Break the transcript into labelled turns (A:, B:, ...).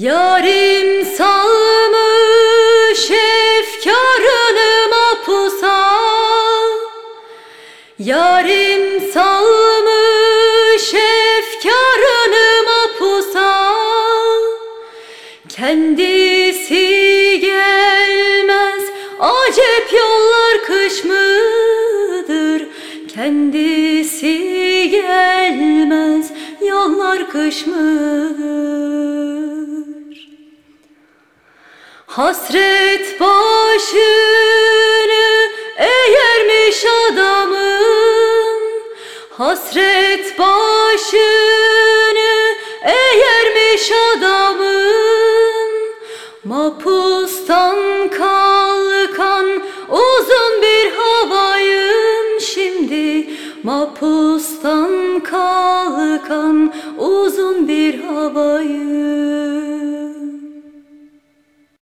A: Yarim salmış efkarını mapusa Yarim salmış efkarını mapusa Kendisi gelmez acep yollar kış mıdır? Kendisi gelmez yollar kış mıdır Hasret başını eğermiş adamın. Hasret başını eğermiş adamın. Mapustan kalkan uzun bir havayım. Şimdi Mapustan kalkan